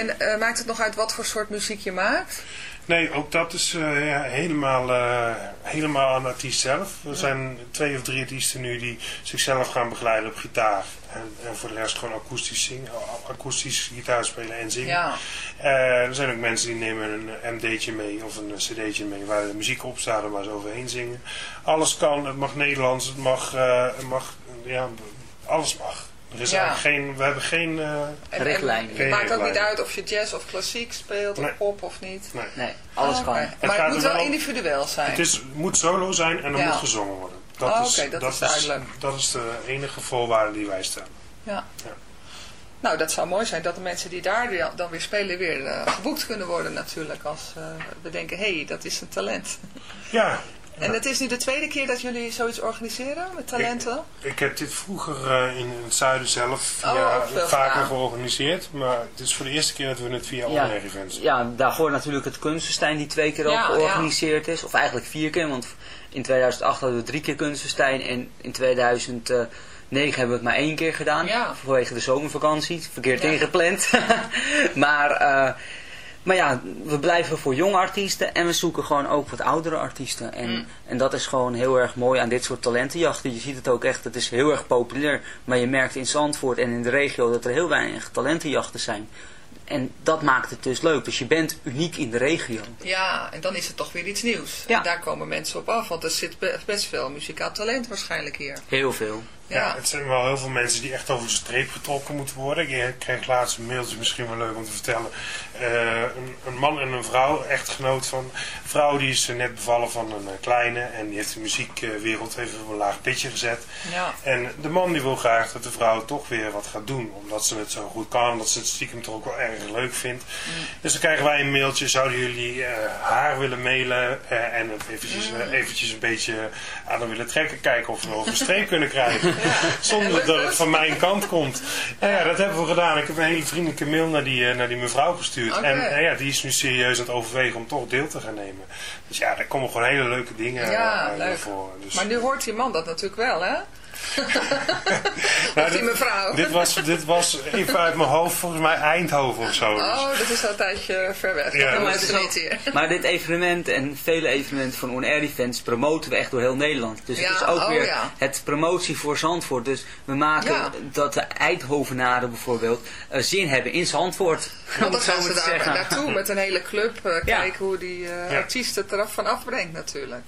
En eh, maakt het nog uit wat voor soort muziek je maakt? Nee, ook dat is eh, ja, helemaal, eh, helemaal aan de artiest zelf. Er zijn twee of drie artiesten nu die zichzelf gaan begeleiden op gitaar. En, en voor de rest gewoon akoestisch, zingen, akoestisch gitaar spelen en zingen. Ja. Er zijn ook mensen die nemen een MD'tje mee of een cd'tje mee waar de muziek op staat en waar ze overheen zingen. Alles kan, het mag Nederlands, het mag, het mag ja, alles mag. Er is Ja. eigenlijk geen, we hebben geen... eh, En- en Richtlijnen. Het maakt ook niet uit of je jazz of klassiek speelt, of pop of niet. Nee. Nee, alles Oh, kan. Maar het moet wel individueel zijn. Het is, moet solo zijn en er Ja. moet gezongen worden. Dat, Oh, is, oké, dat is duidelijk. dat is de enige voorwaarde die wij stellen. Ja. Ja. Nou, dat zou mooi zijn dat de mensen die daar dan weer spelen weer eh, geboekt kunnen worden natuurlijk. Als eh, we denken, hé, hey, dat is een talent. Ja, En het is nu de tweede keer dat jullie zoiets organiseren met talenten? ik heb dit vroeger eh, in het zuiden zelf Oh, via, vaker gedaan. georganiseerd. Maar het is voor de eerste keer dat we het via Ja. online events doen. Ja, daar hoort natuurlijk het Kunstenstein die twee keer Ja, ook georganiseerd is. Of eigenlijk vier keer, want in 2008 hadden we drie keer Kunstenstein en in 2009 hebben we het maar één keer gedaan. Ja. Vanwege de zomervakantie, verkeerd Ja. ingepland. *laughs* maar, eh, maar ja, we blijven voor jonge artiesten en we zoeken gewoon ook wat oudere artiesten. En, Mm. en dat is gewoon heel erg mooi aan dit soort talentenjachten. Je ziet het ook echt, het is heel erg populair. Maar je merkt in Zandvoort en in de regio dat er heel weinig talentenjachten zijn. En dat maakt het dus leuk. Dus je bent uniek in de regio. Ja, en dan is het toch weer iets nieuws. Ja. En daar komen mensen op af, want er zit be- best veel muzikaal talent waarschijnlijk hier. Heel veel. Ja, Ja. het zijn wel heel veel mensen die echt over de streep getrokken moeten worden. Ik kreeg laatst een mailtje, misschien wel leuk om te vertellen. Eh, een, een man en een vrouw, echtgenoot van een vrouw die is net bevallen van een eh, kleine. En die heeft de muziekwereld even op een laag pitje gezet. Ja. En de man die wil graag dat de vrouw toch weer wat gaat doen. Omdat ze het zo goed kan, omdat ze het stiekem toch ook wel erg leuk vindt. Dus dan krijgen wij een mailtje, zouden jullie eh, haar willen mailen eh, en eventjes, eh, eventjes een beetje aan willen trekken. Kijken of we over streep kunnen krijgen. *laughs* Zonder dat het van mijn kant komt. Ja, dat hebben we gedaan. Ik heb een hele vriendelijke mail naar die, naar die mevrouw gestuurd. En ja, die is nu serieus aan het overwegen om toch deel te gaan nemen. Dus ja, daar komen gewoon hele leuke dingen Ja, leuk. voren. Dus, Maar nu hoort die man dat natuurlijk wel, hè? *laughs* Nou, of die dit- mevrouw. Dit was, dit was even uit mijn hoofd, volgens mij Eindhoven of zo. Dus- Oh, dat is al een tijdje ver weg. Ja, *laughs* dat dat maar is het is niet hier. Maar dit evenement en vele evenementen van On Air Events promoten we echt door heel Nederland. Dus Ja, het is ook oh weer ja. het promotie voor Zandvoort. Dus we maken Ja. dat de Eindhovenaren bijvoorbeeld eh, zin hebben in Zandvoort. om Want zo gaan ze daar zeggen. naartoe met een hele club. eh, Ja. kijken hoe die eh Ja. artiest het eraf van afbrengt natuurlijk.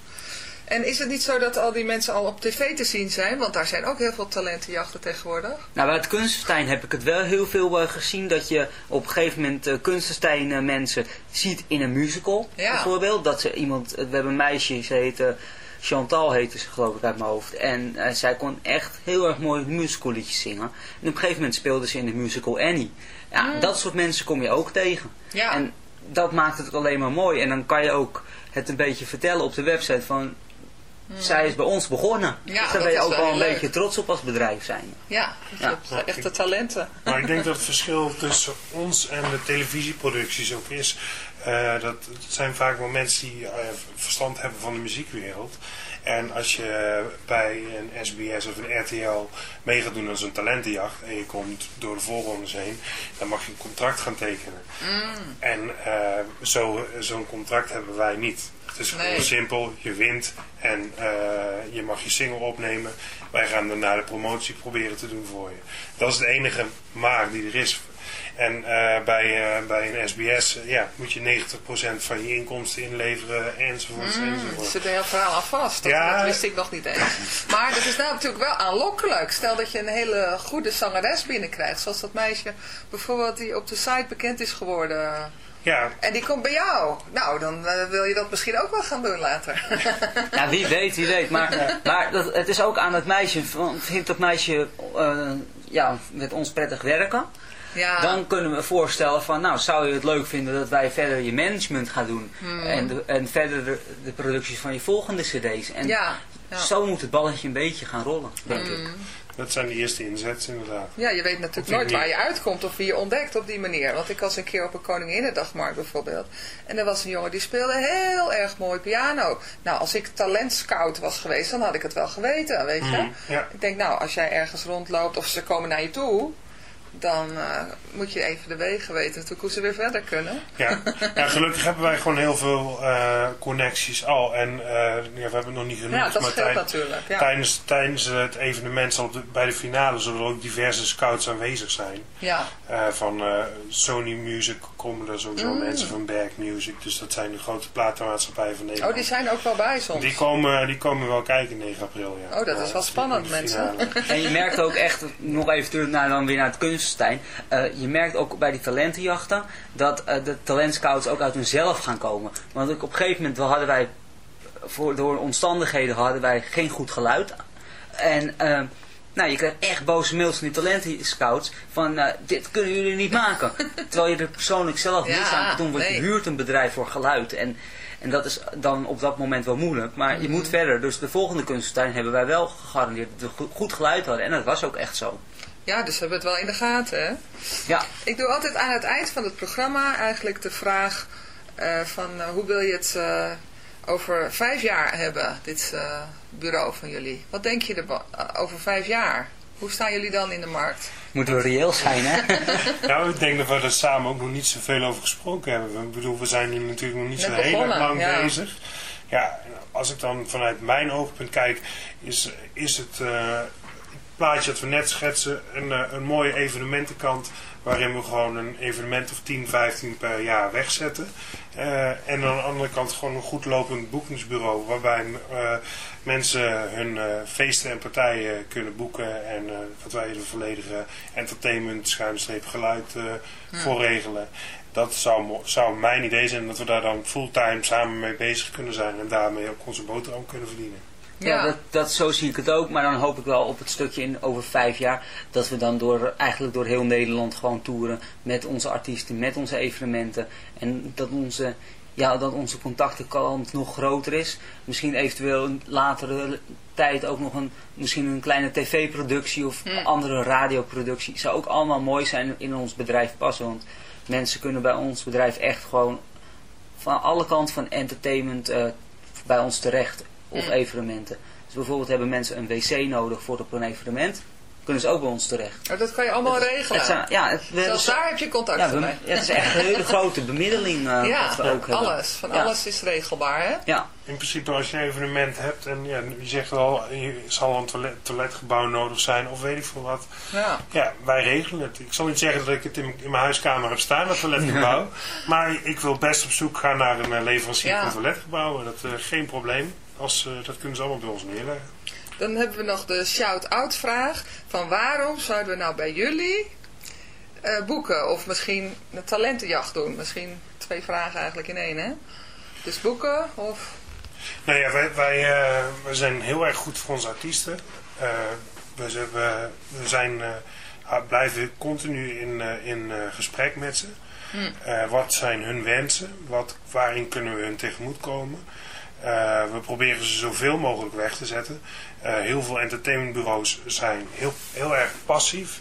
En is het niet zo dat al die mensen al op tv te zien zijn? Want daar zijn ook heel veel talentenjachten tegenwoordig. Nou, bij het Kunstenstein heb ik het wel heel veel eh, gezien dat je op een gegeven moment eh Kunstenstein eh, mensen ziet in een musical. Ja. Bijvoorbeeld, dat ze iemand, we hebben een meisje, ze heette Chantal heette ze geloof ik uit mijn hoofd. En zij kon echt heel erg mooi musicalliedjes zingen. En op een gegeven moment speelde ze in de musical Annie. Ja, dat soort mensen kom je ook tegen. Mm. Ja. En dat maakt het alleen maar mooi. En dan kan je ook het een beetje vertellen op de website van... Zij is bij ons begonnen. Ja, dus daar ben je ook wel een leuk. beetje trots op als bedrijf zijn. Ja, dus je Ja. hebt echte talenten. Maar ik denk dat het verschil tussen ons en de televisieproducties ook is. eh, dat het zijn vaak wel mensen die eh, verstand hebben van de muziekwereld. En als je bij een SBS of een RTL mee gaat doen aan zo'n talentenjacht en je komt door de voorrondes heen, dan mag je een contract gaan tekenen. En eh, zo- zo'n contract hebben wij niet. Het is gewoon Nee. simpel, je wint en eh, je mag je single opnemen. Wij gaan daarna de promotie proberen te doen voor je. Dat is de enige maar die er is. En eh, bij, eh, bij een SBS eh, ja, moet je 90% van je inkomsten inleveren enzovoort. Er enzovoort. zit een heel verhaal aan vast. Dat, Ja. dat wist ik nog niet eens. Maar dat is nou natuurlijk wel aanlokkelijk. Stel dat je een hele goede zangeres binnenkrijgt. Zoals dat meisje bijvoorbeeld die op de site bekend is geworden. Ja, En die komt bij jou. Nou, dan wil je dat misschien ook wel gaan doen later. *laughs* Ja, wie weet, wie weet. Maar, maar dat, het is ook aan het meisje. Vindt dat meisje eh, ja, met ons prettig werken? Ja. Dan kunnen we voorstellen van, nou, zou je het leuk vinden dat wij verder je management gaan doen? Hmm. En, de, en verder de, de producties van je volgende cd's. En ja. Ja. zo moet het balletje een beetje gaan rollen, denk ik. dat zijn de eerste inzets inderdaad. Ja, je weet natuurlijk nooit waar je uitkomt of wie je ontdekt op die manier. Want ik was een keer op een Koninginnedagmarkt bijvoorbeeld. En er was een jongen die speelde heel erg mooi piano. Nou, als ik talentscout was geweest, dan had ik het wel geweten, weet je. Ja. Ik denk, nou, als jij ergens rondloopt of ze komen naar je toe... dan eh, moet je even de wegen weten natuurlijk hoe ze weer verder kunnen. Ja. *laughs* ja, gelukkig hebben wij gewoon heel veel eh, connecties al. En eh, ja, we hebben het nog niet genoemd. Ja, dat maar scheelt tij- natuurlijk, ja. Tijdens, tijdens het evenement zal de- bij de finale zullen er ook diverse scouts aanwezig zijn. Ja. Eh, van eh, Sony Music komen er sowieso Mm. mensen van Berg Music. Dus dat zijn de grote platenmaatschappijen van Nederland. Oh, die zijn ook wel bij soms. Die komen, die komen wel kijken 9 april, ja. Oh, dat is wel spannend, mensen. En je merkt ook echt, nog even terug naar, dan weer naar het eh, je merkt ook bij die talentenjachten dat eh, de talentscouts ook uit hunzelf gaan komen. Want op een gegeven moment wel hadden wij, voor, door omstandigheden hadden wij geen goed geluid. En eh, nou, je krijgt echt boze mails van die talentenscouts van eh, dit kunnen jullie niet maken. *laughs* Terwijl je er persoonlijk zelf Ja, niets aan kan doen, want nee. je huurt een bedrijf voor geluid. En, en dat is dan op dat moment wel moeilijk. Maar je Mhm. moet verder. Dus de volgende kunstentuin hebben wij wel gegarandeerd dat we go- goed geluid hadden. En dat was ook echt zo. Ja, dus we hebben het wel in de gaten, hè? Ja. Ik doe altijd aan het eind van het programma eigenlijk de vraag eh, van eh, hoe wil je het eh, over vijf jaar hebben, dit eh, bureau van jullie. Wat denk je er over vijf jaar? Hoe staan jullie dan in de markt? Moeten we reëel zijn, hè? *laughs* Nou, ik denk dat we er samen ook nog niet zoveel over gesproken hebben. Ik bedoel, we zijn hier natuurlijk nog niet Net zo heel erg lang ja. bezig. Ja, als ik dan vanuit mijn oogpunt kijk, is, is het eh, plaatje dat we net schetsen een, eh, een mooie evenementenkant waarin we gewoon een evenement of 10, 15 per jaar wegzetten. Eh, en aan de andere kant gewoon een goed lopend boekingsbureau waarbij eh, mensen hun feesten en partijen kunnen boeken en dat wij de volledige entertainment, schuinstreep, geluid Ja. voor regelen. Dat zou, zou mijn idee zijn dat we daar dan fulltime samen mee bezig kunnen zijn en daarmee ook onze boterham kunnen verdienen. Ja, dat, dat, zo zie ik het ook. Maar dan hoop ik wel op het stukje in over vijf jaar dat we dan door, eigenlijk door heel Nederland gewoon toeren met onze artiesten, met onze evenementen. En dat onze, ja, dat onze contactenkant nog groter is. Misschien eventueel een latere tijd ook nog een, misschien een kleine tv-productie of Hmm. andere radioproductie. Zou ook allemaal mooi zijn in ons bedrijf passen. Want mensen kunnen bij ons bedrijf echt gewoon van alle kanten van entertainment eh, bij ons terecht. Of Mm. evenementen. Dus bijvoorbeeld hebben mensen een wc nodig voor op een evenement. Kunnen ze ook bij ons terecht. Dat kan je allemaal Het- regelen. het zijn- ja, het- we- Zelfs daar heb je contact Ja, mee. ja, het is echt een hele grote bemiddeling eh, ja, wat we ook hebben. alles. Van Ja. alles is regelbaar, hè? Ja. In principe als je een evenement hebt en ja, je zegt al, je zal een toilet, toiletgebouw nodig zijn of weet ik veel wat. Ja. Ja, wij regelen het. Ik zal niet zeggen dat ik het in, in mijn huiskamer heb staan, dat toiletgebouw. *laughs* Maar ik wil best op zoek gaan naar een eh, leverancier Ja. van toiletgebouwen. Dat uh, geen probleem. Als, uh, dat kunnen ze allemaal bij ons neerleggen. Dan hebben we nog de shout-out vraag. Van waarom zouden we nou bij jullie uh, boeken? Of misschien een talentenjacht doen? Misschien twee vragen eigenlijk in één, hè? Dus boeken of... Nou ja, wij, wij, uh, wij zijn heel erg goed voor onze artiesten. Uh, we, we, we zijn, blijven continu in, in gesprek met ze. Hmm. wat zijn hun wensen? Wat, waarin kunnen we hun tegemoetkomen? Uh, we proberen ze zoveel mogelijk weg te zetten. Uh, heel veel entertainmentbureaus zijn heel, heel erg passief.